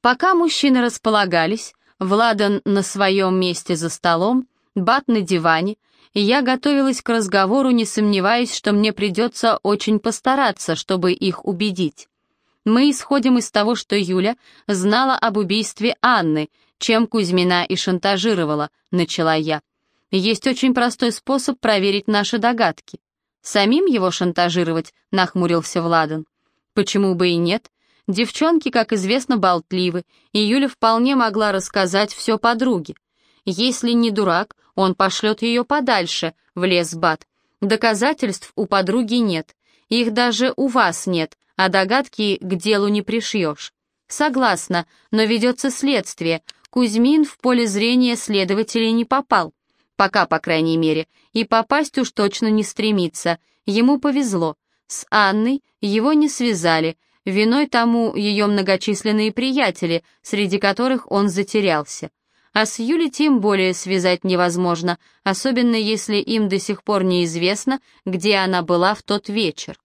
Пока мужчины располагались, Владан на своем месте за столом, Бат на диване, я готовилась к разговору, не сомневаясь, что мне придется очень постараться, чтобы их убедить. Мы исходим из того, что Юля знала об убийстве Анны, чем Кузьмина и шантажировала, начала я. Есть очень простой способ проверить наши догадки. Самим его шантажировать, нахмурился Владан. Почему бы и нет? Девчонки, как известно, болтливы, и Юля вполне могла рассказать все подруге. Если не дурак, он пошлет ее подальше, в лес Бат. Доказательств у подруги нет, их даже у вас нет, а догадки к делу не пришьешь. Согласна, но ведется следствие. Кузьмин в поле зрения следователей не попал. Пока, по крайней мере, и попасть уж точно не стремится. Ему повезло. С Анной его не связали, Виной тому ее многочисленные приятели, среди которых он затерялся. А с Юлей тем более связать невозможно, особенно если им до сих пор неизвестно, где она была в тот вечер.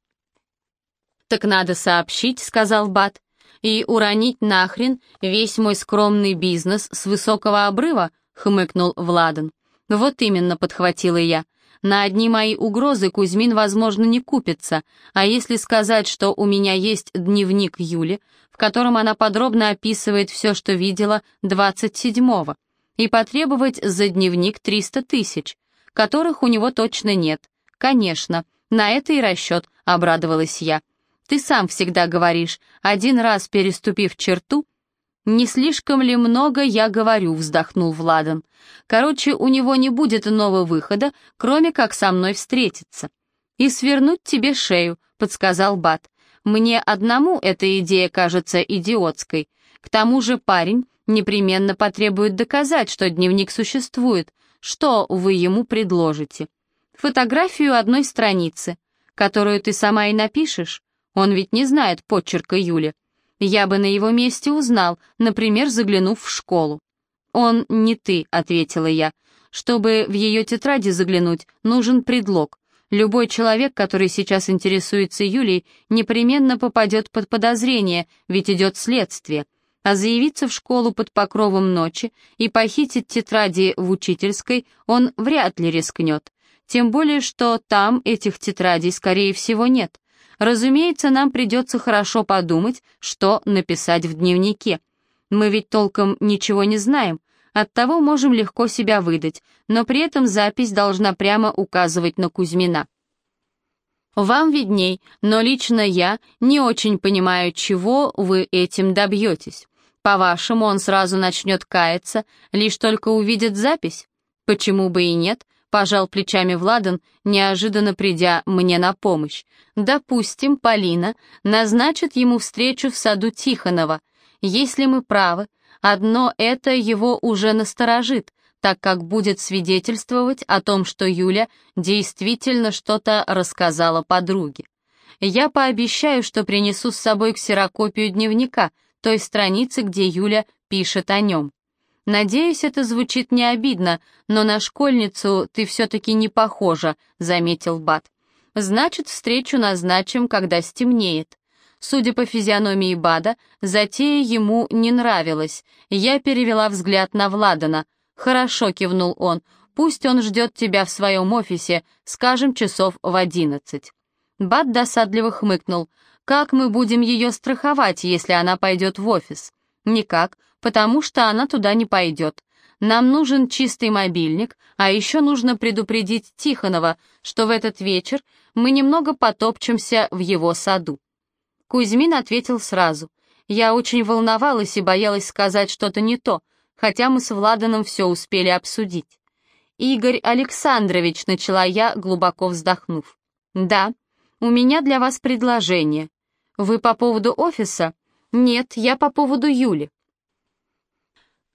«Так надо сообщить», — сказал Бат, — «и уронить нахрен весь мой скромный бизнес с высокого обрыва», — хмыкнул Владан. «Вот именно», — подхватила я, на одни мои угрозы Кузьмин, возможно, не купится, а если сказать, что у меня есть дневник Юли, в котором она подробно описывает все, что видела 27-го, и потребовать за дневник 300 тысяч, которых у него точно нет. Конечно, на это и расчет, обрадовалась я. Ты сам всегда говоришь, один раз переступив черту, «Не слишком ли много я говорю?» — вздохнул Владан. «Короче, у него не будет иного выхода, кроме как со мной встретиться». «И свернуть тебе шею», — подсказал Бат. «Мне одному эта идея кажется идиотской. К тому же парень непременно потребует доказать, что дневник существует. Что вы ему предложите?» «Фотографию одной страницы, которую ты сама и напишешь. Он ведь не знает почерка Юли. Я бы на его месте узнал, например, заглянув в школу. «Он не ты», — ответила я. «Чтобы в ее тетради заглянуть, нужен предлог. Любой человек, который сейчас интересуется Юлей, непременно попадет под подозрение, ведь идет следствие. А заявиться в школу под покровом ночи и похитить тетради в учительской он вряд ли рискнет. Тем более, что там этих тетрадей, скорее всего, нет. Разумеется, нам придется хорошо подумать, что написать в дневнике. Мы ведь толком ничего не знаем, оттого можем легко себя выдать, но при этом запись должна прямо указывать на Кузьмина. Вам видней, но лично я не очень понимаю, чего вы этим добьетесь. По-вашему, он сразу начнет каяться, лишь только увидит запись? Почему бы и нет? Пожал плечами Владан, неожиданно придя мне на помощь. Допустим, Полина назначит ему встречу в саду Тихонова. Если мы правы, одно это его уже насторожит, так как будет свидетельствовать о том, что Юля действительно что-то рассказала подруге. Я пообещаю, что принесу с собой ксерокопию дневника, той страницы, где Юля пишет о нем. «Надеюсь, это звучит не обидно, но на школьницу ты все-таки не похожа», — заметил Бат. «Значит, встречу назначим, когда стемнеет». Судя по физиономии Бада, затея ему не нравилась. Я перевела взгляд на Владана. «Хорошо», — кивнул он, — «пусть он ждет тебя в своем офисе, скажем, часов в одиннадцать». Бад досадливо хмыкнул. «Как мы будем ее страховать, если она пойдет в офис?» «Никак потому что она туда не пойдет. Нам нужен чистый мобильник, а еще нужно предупредить Тихонова, что в этот вечер мы немного потопчемся в его саду». Кузьмин ответил сразу. Я очень волновалась и боялась сказать что-то не то, хотя мы с Владаном все успели обсудить. «Игорь Александрович», — начала я, глубоко вздохнув. «Да, у меня для вас предложение. Вы по поводу офиса?» «Нет, я по поводу Юли.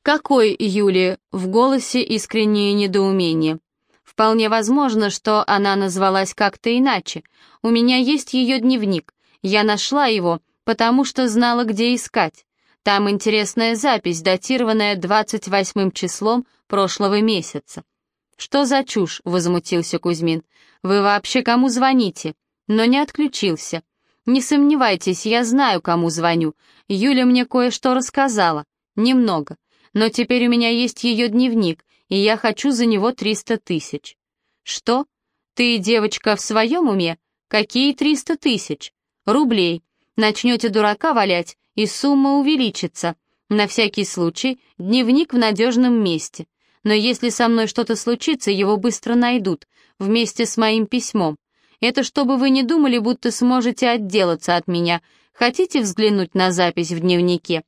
«Какой Юли?» — в голосе искреннее недоумение. «Вполне возможно, что она назвалась как-то иначе. У меня есть ее дневник. Я нашла его, потому что знала, где искать. Там интересная запись, датированная 28 числом прошлого месяца». «Что за чушь?» — возмутился Кузьмин. «Вы вообще кому звоните?» Но не отключился. Не сомневайтесь, я знаю, кому звоню. Юля мне кое-что рассказала. Немного. Но теперь у меня есть ее дневник, и я хочу за него 300 тысяч. Что? Ты, девочка, в своем уме? Какие 300 тысяч? Рублей. Начнете дурака валять, и сумма увеличится. На всякий случай, дневник в надежном месте. Но если со мной что-то случится, его быстро найдут, вместе с моим письмом. Это чтобы вы не думали, будто сможете отделаться от меня. Хотите взглянуть на запись в дневнике?»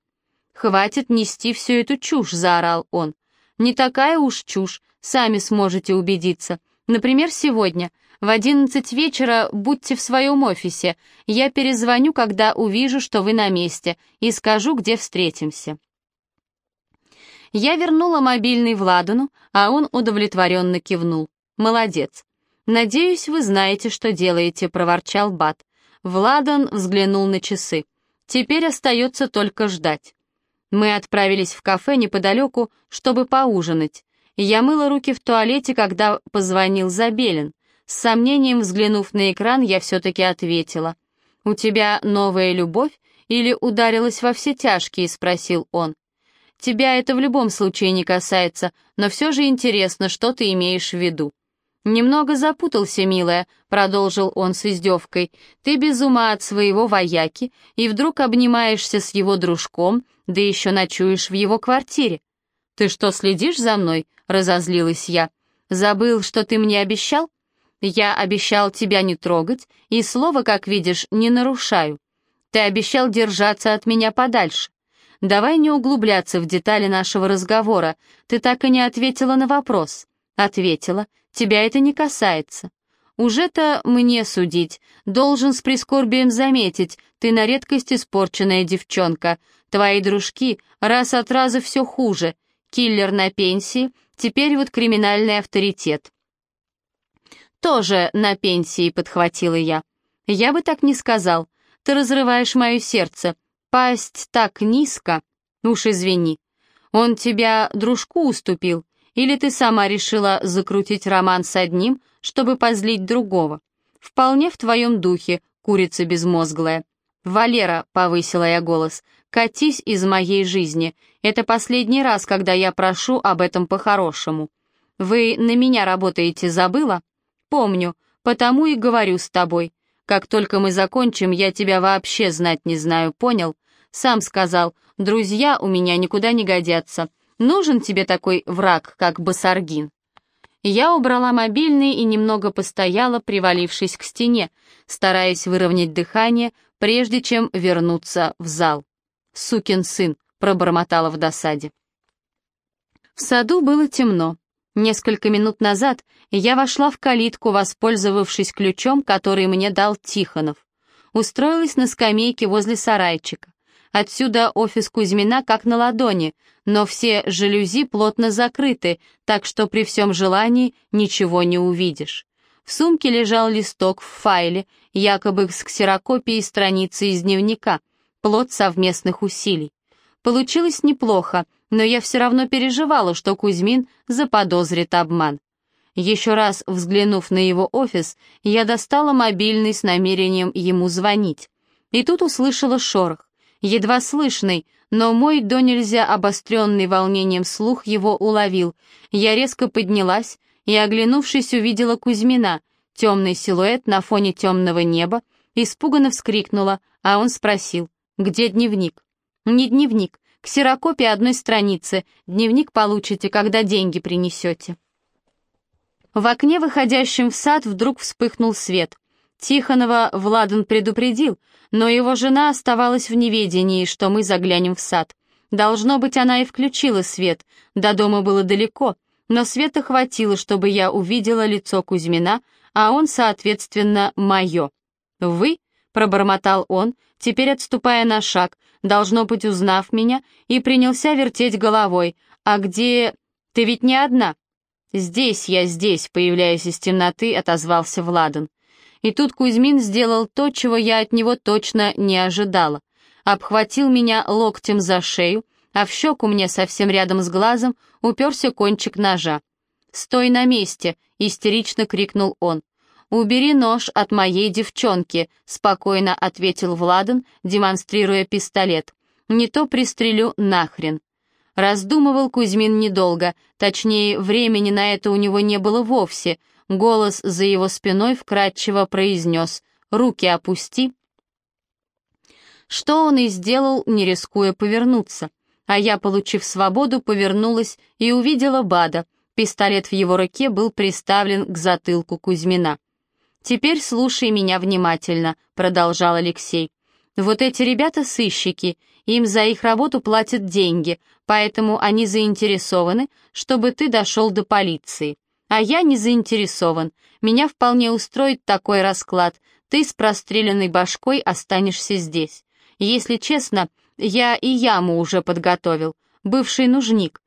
«Хватит нести всю эту чушь», — заорал он. «Не такая уж чушь, сами сможете убедиться. Например, сегодня, в одиннадцать вечера будьте в своем офисе. Я перезвоню, когда увижу, что вы на месте, и скажу, где встретимся». Я вернула мобильный Владану, а он удовлетворенно кивнул. «Молодец. Надеюсь, вы знаете, что делаете», — проворчал Бат. Владан взглянул на часы. «Теперь остается только ждать». Мы отправились в кафе неподалеку, чтобы поужинать. Я мыла руки в туалете, когда позвонил Забелин. С сомнением взглянув на экран, я все-таки ответила. «У тебя новая любовь или ударилась во все тяжкие?» — спросил он. «Тебя это в любом случае не касается, но все же интересно, что ты имеешь в виду». «Немного запутался, милая», — продолжил он с издевкой. «Ты без ума от своего вояки и вдруг обнимаешься с его дружком, да еще ночуешь в его квартире». «Ты что, следишь за мной?» — разозлилась я. «Забыл, что ты мне обещал?» Я обещал тебя не трогать, и слово, как видишь, не нарушаю. Ты обещал держаться от меня подальше. Давай не углубляться в детали нашего разговора. Ты так и не ответила на вопрос. Ответила. Тебя это не касается. Уже-то мне судить. Должен с прискорбием заметить, ты на редкость испорченная девчонка. Твои дружки раз от раза все хуже. Киллер на пенсии, теперь вот криминальный авторитет. «Тоже на пенсии», — подхватила я. «Я бы так не сказал. Ты разрываешь мое сердце. Пасть так низко. Уж извини. Он тебя дружку уступил, или ты сама решила закрутить роман с одним, чтобы позлить другого? Вполне в твоем духе, курица безмозглая. «Валера», — повысила я голос, — «катись из моей жизни. Это последний раз, когда я прошу об этом по-хорошему. Вы на меня работаете, забыла?» «Помню, потому и говорю с тобой. Как только мы закончим, я тебя вообще знать не знаю, понял? Сам сказал, друзья у меня никуда не годятся. Нужен тебе такой враг, как Басаргин?» Я убрала мобильный и немного постояла, привалившись к стене, стараясь выровнять дыхание, прежде чем вернуться в зал. «Сукин сын», — пробормотала в досаде. В саду было темно. Несколько минут назад я вошла в калитку, воспользовавшись ключом, который мне дал Тихонов. Устроилась на скамейке возле сарайчика. Отсюда офис Кузьмина как на ладони, но все жалюзи плотно закрыты, так что при всем желании ничего не увидишь. В сумке лежал листок в файле, якобы с ксерокопией страницы из дневника, плод совместных усилий. Получилось неплохо, но я все равно переживала, что Кузьмин заподозрит обман. Еще раз взглянув на его офис, я достала мобильный с намерением ему звонить. И тут услышала шорох, едва слышный, но мой до нельзя обостренный волнением слух его уловил. Я резко поднялась и, оглянувшись, увидела Кузьмина, темный силуэт на фоне темного неба, испуганно вскрикнула, а он спросил, где дневник? Не дневник, Ксерокопия одной страницы. Дневник получите, когда деньги принесете. В окне, выходящем в сад, вдруг вспыхнул свет. Тихонова Владан предупредил, но его жена оставалась в неведении, что мы заглянем в сад. Должно быть, она и включила свет. До дома было далеко, но света хватило, чтобы я увидела лицо Кузьмина, а он, соответственно, мое. «Вы?» — пробормотал он, теперь отступая на шаг, должно быть, узнав меня, и принялся вертеть головой. «А где... Ты ведь не одна?» «Здесь я, здесь», — появляясь из темноты, отозвался Владан. И тут Кузьмин сделал то, чего я от него точно не ожидала. Обхватил меня локтем за шею, а в щеку мне совсем рядом с глазом уперся кончик ножа. «Стой на месте!» — истерично крикнул он. «Убери нож от моей девчонки», — спокойно ответил Владан, демонстрируя пистолет. «Не то пристрелю нахрен». Раздумывал Кузьмин недолго, точнее, времени на это у него не было вовсе. Голос за его спиной вкратчиво произнес «Руки опусти». Что он и сделал, не рискуя повернуться. А я, получив свободу, повернулась и увидела Бада. Пистолет в его руке был приставлен к затылку Кузьмина. «Теперь слушай меня внимательно», — продолжал Алексей. «Вот эти ребята сыщики, им за их работу платят деньги, поэтому они заинтересованы, чтобы ты дошел до полиции. А я не заинтересован. Меня вполне устроит такой расклад. Ты с простреленной башкой останешься здесь. Если честно, я и яму уже подготовил. Бывший нужник.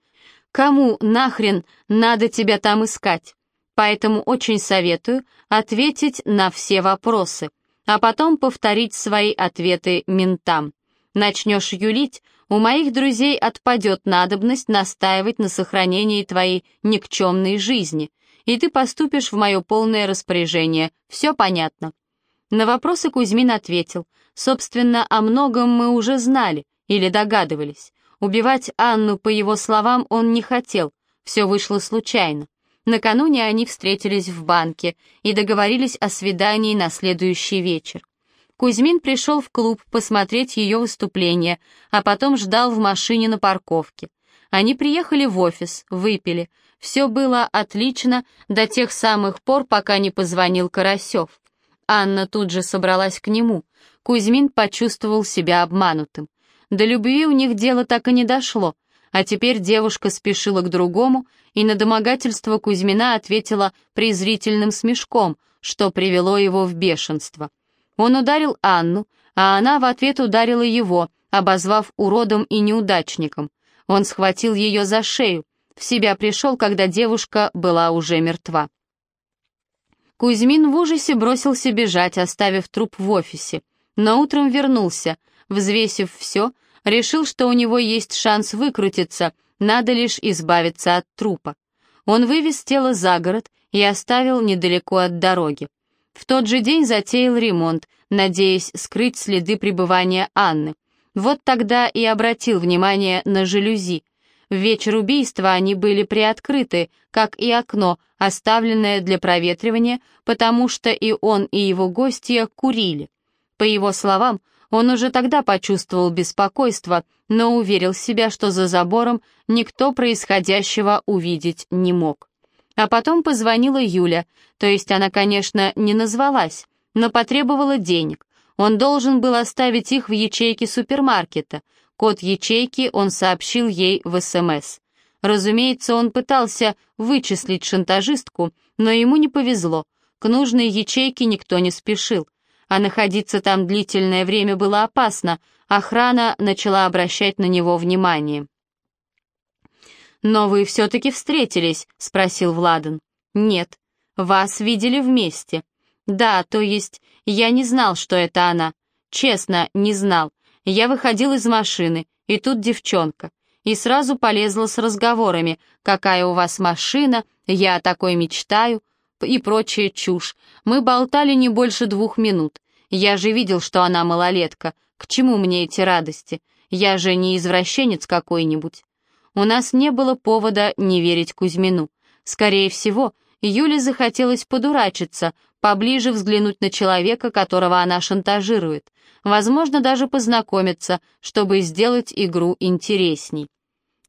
Кому нахрен надо тебя там искать? Поэтому очень советую ответить на все вопросы, а потом повторить свои ответы ментам. Начнешь юлить, у моих друзей отпадет надобность настаивать на сохранении твоей никчемной жизни, и ты поступишь в мое полное распоряжение. Все понятно?» На вопросы Кузьмин ответил. Собственно, о многом мы уже знали или догадывались. Убивать Анну, по его словам, он не хотел. Все вышло случайно. Накануне они встретились в банке и договорились о свидании на следующий вечер. Кузьмин пришел в клуб посмотреть ее выступление, а потом ждал в машине на парковке. Они приехали в офис, выпили. Все было отлично до тех самых пор, пока не позвонил Карасев. Анна тут же собралась к нему. Кузьмин почувствовал себя обманутым. До любви у них дело так и не дошло, а теперь девушка спешила к другому, и на домогательство Кузьмина ответила презрительным смешком, что привело его в бешенство. Он ударил Анну, а она в ответ ударила его, обозвав уродом и неудачником. Он схватил ее за шею, в себя пришел, когда девушка была уже мертва. Кузьмин в ужасе бросился бежать, оставив труп в офисе, но утром вернулся, взвесив все, решил, что у него есть шанс выкрутиться, надо лишь избавиться от трупа. Он вывез тело за город и оставил недалеко от дороги. В тот же день затеял ремонт, надеясь скрыть следы пребывания Анны. Вот тогда и обратил внимание на жалюзи. В вечер убийства они были приоткрыты, как и окно, оставленное для проветривания, потому что и он, и его гостья курили. По его словам, он уже тогда почувствовал беспокойство, но уверил себя, что за забором никто происходящего увидеть не мог. А потом позвонила Юля, то есть она, конечно, не назвалась, но потребовала денег. Он должен был оставить их в ячейке супермаркета. Код ячейки он сообщил ей в СМС. Разумеется, он пытался вычислить шантажистку, но ему не повезло. К нужной ячейке никто не спешил а находиться там длительное время было опасно, охрана начала обращать на него внимание. «Но вы все-таки встретились?» — спросил Владан. «Нет. Вас видели вместе». «Да, то есть я не знал, что это она. Честно, не знал. Я выходил из машины, и тут девчонка. И сразу полезла с разговорами, какая у вас машина, я о такой мечтаю, и прочая чушь. Мы болтали не больше двух минут. Я же видел, что она малолетка. К чему мне эти радости? Я же не извращенец какой-нибудь. У нас не было повода не верить Кузьмину. Скорее всего, Юле захотелось подурачиться, поближе взглянуть на человека, которого она шантажирует. Возможно, даже познакомиться, чтобы сделать игру интересней.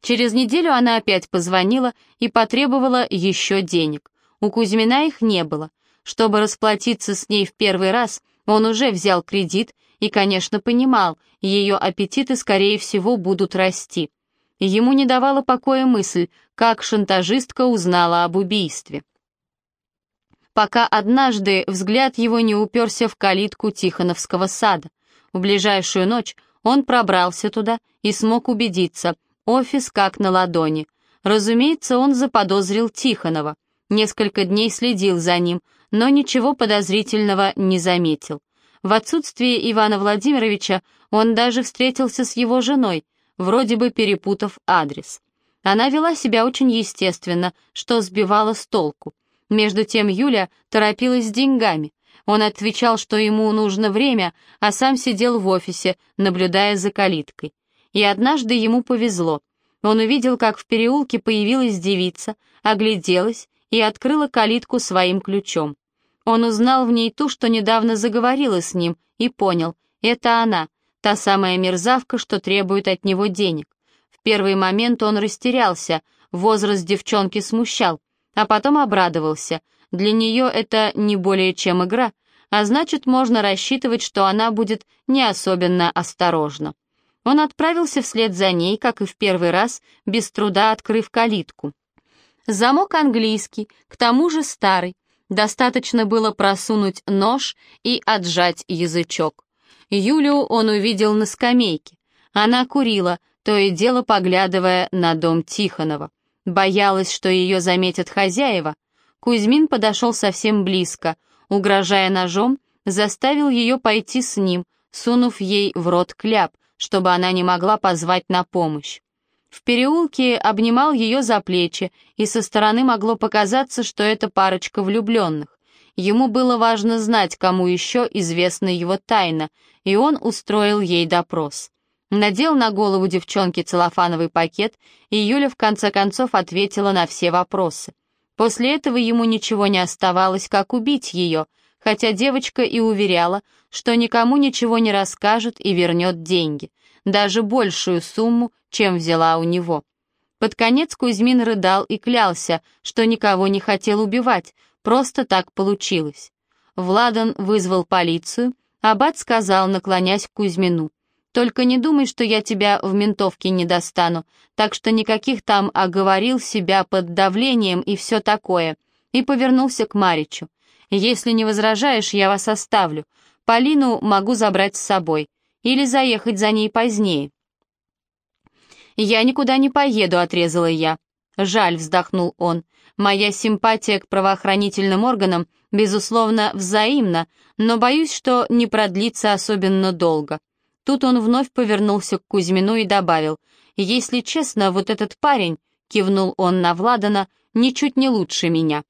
Через неделю она опять позвонила и потребовала еще денег. У Кузьмина их не было. Чтобы расплатиться с ней в первый раз — он уже взял кредит и, конечно, понимал, ее аппетиты, скорее всего, будут расти. Ему не давала покоя мысль, как шантажистка узнала об убийстве. Пока однажды взгляд его не уперся в калитку Тихоновского сада. В ближайшую ночь он пробрался туда и смог убедиться, офис как на ладони. Разумеется, он заподозрил Тихонова. Несколько дней следил за ним, но ничего подозрительного не заметил. В отсутствие Ивана Владимировича он даже встретился с его женой, вроде бы перепутав адрес. Она вела себя очень естественно, что сбивало с толку. Между тем Юля торопилась с деньгами. Он отвечал, что ему нужно время, а сам сидел в офисе, наблюдая за калиткой. И однажды ему повезло. Он увидел, как в переулке появилась девица, огляделась и открыла калитку своим ключом. Он узнал в ней ту, что недавно заговорила с ним, и понял, это она, та самая мерзавка, что требует от него денег. В первый момент он растерялся, возраст девчонки смущал, а потом обрадовался. Для нее это не более чем игра, а значит, можно рассчитывать, что она будет не особенно осторожна. Он отправился вслед за ней, как и в первый раз, без труда открыв калитку. Замок английский, к тому же старый. Достаточно было просунуть нож и отжать язычок. Юлю он увидел на скамейке. Она курила, то и дело поглядывая на дом Тихонова. Боялась, что ее заметят хозяева. Кузьмин подошел совсем близко, угрожая ножом, заставил ее пойти с ним, сунув ей в рот кляп, чтобы она не могла позвать на помощь. В переулке обнимал ее за плечи, и со стороны могло показаться, что это парочка влюбленных. Ему было важно знать, кому еще известна его тайна, и он устроил ей допрос. Надел на голову девчонки целлофановый пакет, и Юля в конце концов ответила на все вопросы. После этого ему ничего не оставалось, как убить ее, хотя девочка и уверяла, что никому ничего не расскажет и вернет деньги, даже большую сумму, чем взяла у него. Под конец Кузьмин рыдал и клялся, что никого не хотел убивать, просто так получилось. Владан вызвал полицию, а Бат сказал, наклонясь к Кузьмину, «Только не думай, что я тебя в ментовке не достану, так что никаких там оговорил себя под давлением и все такое», и повернулся к Маричу. «Если не возражаешь, я вас оставлю. Полину могу забрать с собой или заехать за ней позднее». «Я никуда не поеду», — отрезала я. «Жаль», — вздохнул он. «Моя симпатия к правоохранительным органам, безусловно, взаимна, но боюсь, что не продлится особенно долго». Тут он вновь повернулся к Кузьмину и добавил, «Если честно, вот этот парень», — кивнул он на Владана, — «ничуть не лучше меня».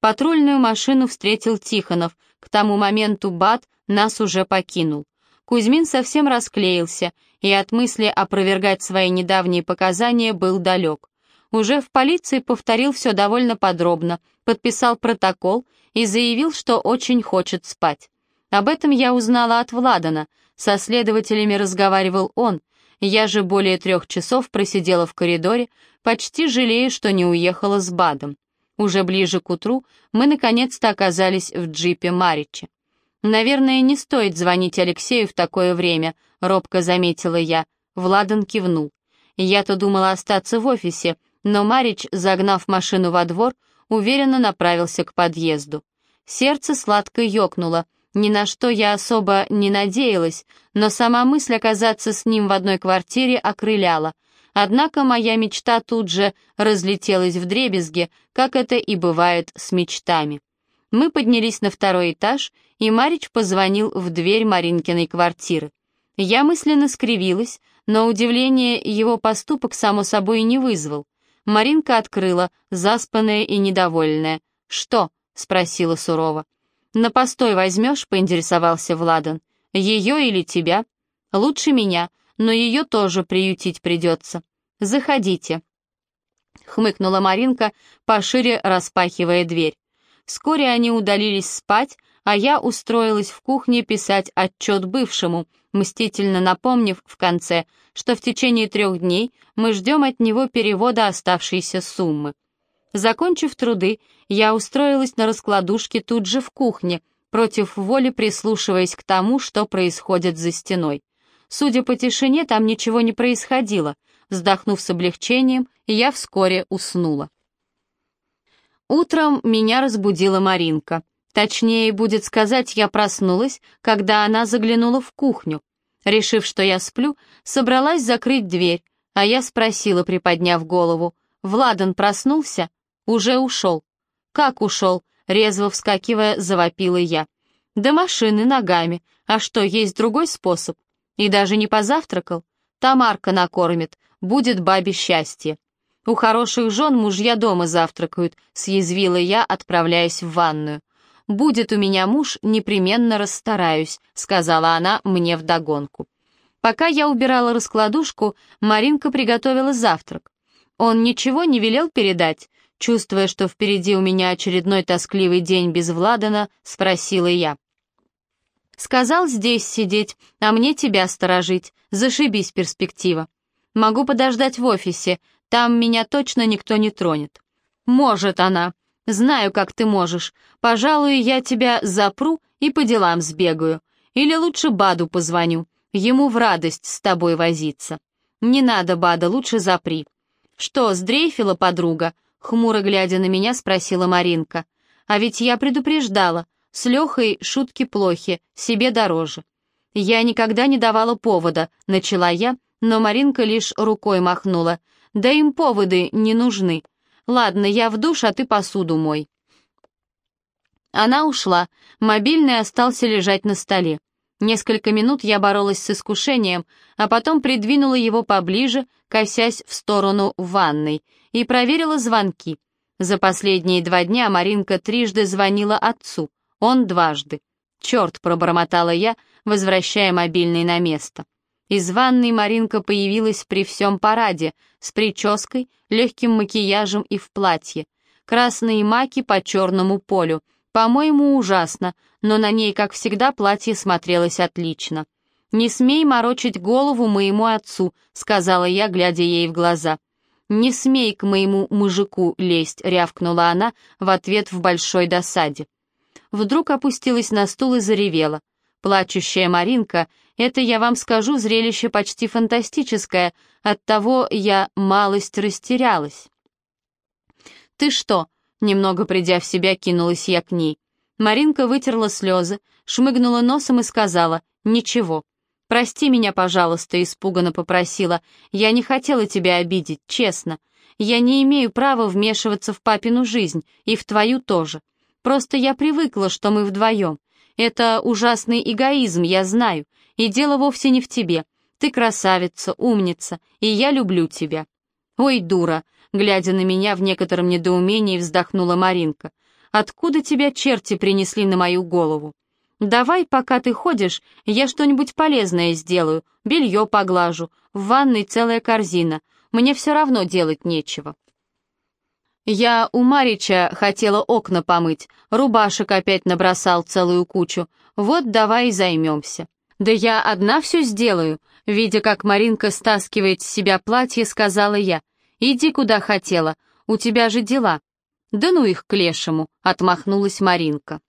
Патрульную машину встретил Тихонов. К тому моменту Бат нас уже покинул. Кузьмин совсем расклеился, и от мысли опровергать свои недавние показания был далек. Уже в полиции повторил все довольно подробно, подписал протокол и заявил, что очень хочет спать. Об этом я узнала от Владана, со следователями разговаривал он, я же более трех часов просидела в коридоре, почти жалея, что не уехала с Бадом. Уже ближе к утру мы наконец-то оказались в джипе Марича. «Наверное, не стоит звонить Алексею в такое время», — робко заметила я. Владан кивнул. Я-то думала остаться в офисе, но Марич, загнав машину во двор, уверенно направился к подъезду. Сердце сладко ёкнуло. Ни на что я особо не надеялась, но сама мысль оказаться с ним в одной квартире окрыляла. Однако моя мечта тут же разлетелась в дребезги, как это и бывает с мечтами. Мы поднялись на второй этаж, и Марич позвонил в дверь Маринкиной квартиры. Я мысленно скривилась, но удивление его поступок само собой не вызвал. Маринка открыла, заспанная и недовольная. «Что?» — спросила сурово. «На постой возьмешь?» — поинтересовался Владан. «Ее или тебя?» «Лучше меня, но ее тоже приютить придется. Заходите». Хмыкнула Маринка, пошире распахивая дверь. Вскоре они удалились спать, а я устроилась в кухне писать отчет бывшему, мстительно напомнив в конце, что в течение трех дней мы ждем от него перевода оставшейся суммы. Закончив труды, я устроилась на раскладушке тут же в кухне, против воли прислушиваясь к тому, что происходит за стеной. Судя по тишине, там ничего не происходило. Вздохнув с облегчением, я вскоре уснула. Утром меня разбудила Маринка. Точнее, будет сказать, я проснулась, когда она заглянула в кухню. Решив, что я сплю, собралась закрыть дверь, а я спросила, приподняв голову, «Владан проснулся?» «Уже ушел». «Как ушел?» — резво вскакивая, завопила я. «До машины ногами. А что, есть другой способ?» «И даже не позавтракал?» «Тамарка накормит. Будет бабе счастье». У хороших жен мужья дома завтракают», — съязвила я, отправляясь в ванную. «Будет у меня муж, непременно расстараюсь», — сказала она мне вдогонку. Пока я убирала раскладушку, Маринка приготовила завтрак. Он ничего не велел передать? Чувствуя, что впереди у меня очередной тоскливый день без Владана, спросила я. «Сказал здесь сидеть, а мне тебя сторожить. Зашибись перспектива. Могу подождать в офисе, там меня точно никто не тронет». «Может она. Знаю, как ты можешь. Пожалуй, я тебя запру и по делам сбегаю. Или лучше Баду позвоню. Ему в радость с тобой возиться. Не надо, Бада, лучше запри». «Что, сдрейфила подруга?» — хмуро глядя на меня, спросила Маринка. «А ведь я предупреждала. С Лехой шутки плохи, себе дороже». «Я никогда не давала повода», — начала я, но Маринка лишь рукой махнула. «Да им поводы не нужны. Ладно, я в душ, а ты посуду мой». Она ушла, мобильный остался лежать на столе. Несколько минут я боролась с искушением, а потом придвинула его поближе, косясь в сторону ванной, и проверила звонки. За последние два дня Маринка трижды звонила отцу, он дважды. «Черт!» — пробормотала я, возвращая мобильный на место. Из ванной Маринка появилась при всем параде, с прической, легким макияжем и в платье. Красные маки по черному полю — по-моему, ужасно, но на ней, как всегда, платье смотрелось отлично. «Не смей морочить голову моему отцу», — сказала я, глядя ей в глаза. «Не смей к моему мужику лезть», — рявкнула она в ответ в большой досаде. Вдруг опустилась на стул и заревела. Плачущая Маринка — это, я вам скажу, зрелище почти фантастическое, оттого я малость растерялась. «Ты что, Немного придя в себя, кинулась я к ней. Маринка вытерла слезы, шмыгнула носом и сказала «Ничего». «Прости меня, пожалуйста», — испуганно попросила. «Я не хотела тебя обидеть, честно. Я не имею права вмешиваться в папину жизнь, и в твою тоже. Просто я привыкла, что мы вдвоем. Это ужасный эгоизм, я знаю, и дело вовсе не в тебе. Ты красавица, умница, и я люблю тебя». «Ой, дура», Глядя на меня в некотором недоумении, вздохнула Маринка. «Откуда тебя черти принесли на мою голову? Давай, пока ты ходишь, я что-нибудь полезное сделаю, белье поглажу, в ванной целая корзина. Мне все равно делать нечего». Я у Марича хотела окна помыть, рубашек опять набросал целую кучу. Вот давай и займемся. Да я одна все сделаю. Видя, как Маринка стаскивает с себя платье, сказала я. Иди куда хотела, у тебя же дела». «Да ну их к лешему», — отмахнулась Маринка.